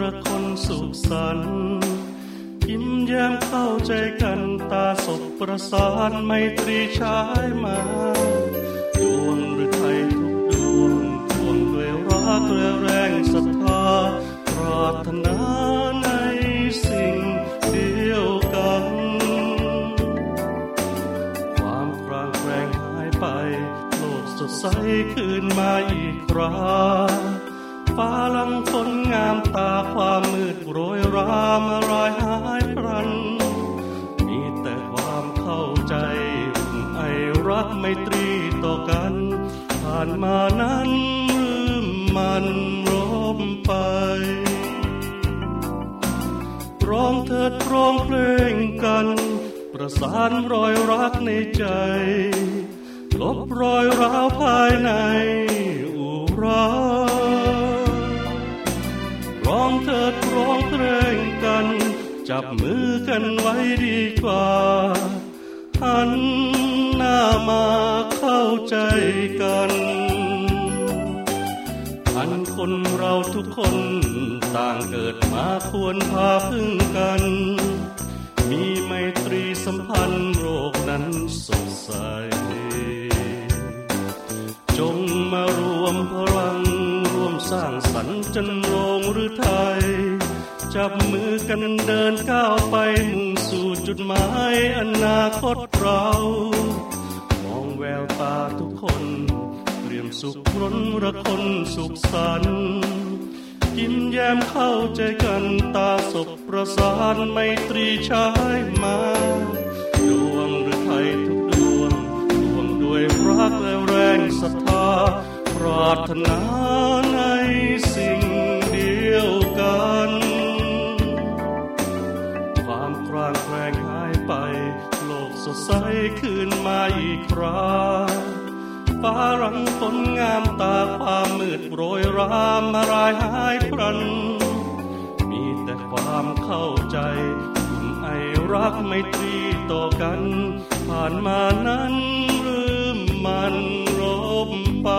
ระคนสุขสันต์ยิ้มแย้มเข้าใจกันตาสบประสานไมตรีชายมาดวงหรือไทยทุกดวงดวงด้วยรักและแรงศรัทธาปรารถนาในสิ่งเดียวกัน ความครางแรงหายไป โลกสดใสคืนมาอีกครา ฟ้าลังฝนงามตาความมืดโรยรามรายหายพรัน มีแต่ความเข้าใจอุ่นไอรักไม่ตรีต่อกัน ผ่านมานั้นลืมมันร่มไป ร้องเถิดร้องเพลงกัน ประสานรอยรักในใจ ลบรอยร้าวภายใน จับมือกันไว้ดีกว่า หันหน้ามาเข้าใจกันอันคนเราทุกคนต่างเกิดมาควรพาพึ่งกัน มีไมตรีสัมพันธ์โรคนั้นสดใส จงมารวมพลังร่วมสร้างสรรค์จันโรงหรือไทย จับมือกันเดินก้าวไปมุ่งสู่จุดหมายอนาคตเรา มองแววตาทุกคนเปลี่ยมสุขร้นระคนสุขสันต์ยิ้มแย้มเข้าใจกันตาสบประสานไมตรีชายมาดวงหรือไทยทุกดวงดวงด้วยรักและแรงศรัทธาปรารถนา ใสคืนมาอีกคราฟ้ารังฝนงามตาความมืดโรยรามมารายหายพรัน มีแต่ความเข้าใจอุ่นไอรักไม่ตรีต่อกัน ผ่านมานั้นลืมมันลบไป